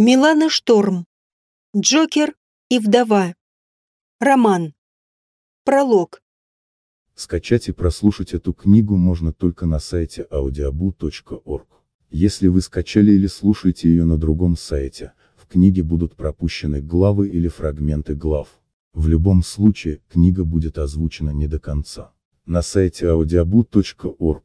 Милана Шторм. Джокер и вдова. Роман. Пролог. Скачать и прослушать эту книгу можно только на сайте audiobu.org. Если вы скачали или слушаете ее на другом сайте, в книге будут пропущены главы или фрагменты глав. В любом случае, книга будет озвучена не до конца. На сайте audiobu.org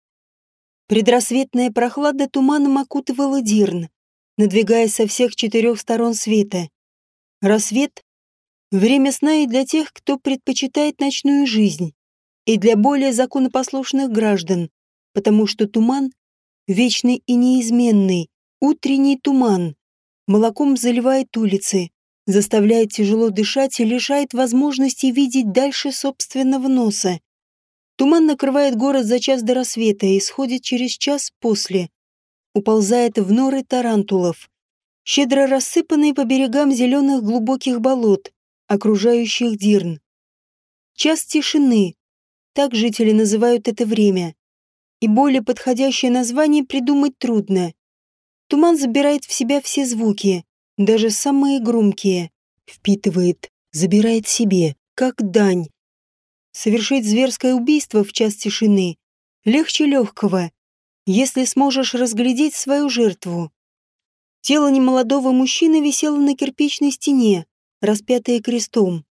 Предрассветная прохлада туманом окутывала Дирн, надвигаясь со всех четырех сторон света. Рассвет — время сна и для тех, кто предпочитает ночную жизнь, и для более законопослушных граждан, потому что туман — вечный и неизменный, утренний туман, молоком заливает улицы, заставляет тяжело дышать и лишает возможности видеть дальше собственного носа. Туман накрывает город за час до рассвета и сходит через час после. Уползает в норы тарантулов, щедро рассыпанные по берегам зеленых глубоких болот, окружающих Дирн. Час тишины, так жители называют это время. И более подходящее название придумать трудно. Туман забирает в себя все звуки, даже самые громкие, впитывает, забирает себе, как дань, Совершить зверское убийство в час тишины легче легкого, если сможешь разглядеть свою жертву. Тело немолодого мужчины висело на кирпичной стене, распятое крестом.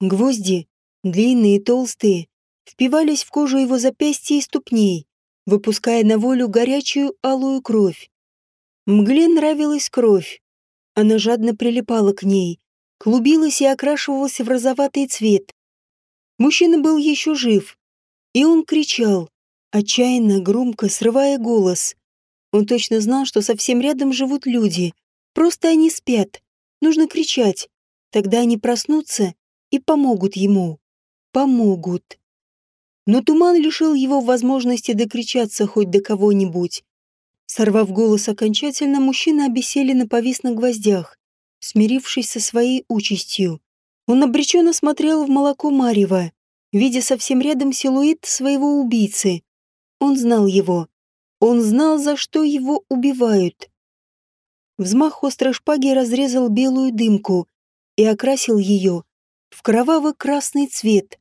Гвозди, длинные и толстые, впивались в кожу его запястья и ступней, выпуская на волю горячую алую кровь. Мгле нравилась кровь. Она жадно прилипала к ней, клубилась и окрашивалась в розоватый цвет, Мужчина был еще жив, и он кричал, отчаянно, громко, срывая голос. Он точно знал, что совсем рядом живут люди. Просто они спят. Нужно кричать. Тогда они проснутся и помогут ему. Помогут. Но туман лишил его возможности докричаться хоть до кого-нибудь. Сорвав голос окончательно, мужчина обессиленно повис на гвоздях, смирившись со своей участью. Он обреченно смотрел в молоко Марева, видя совсем рядом силуэт своего убийцы. Он знал его. Он знал, за что его убивают. Взмах острой шпаги разрезал белую дымку и окрасил ее в кроваво-красный цвет.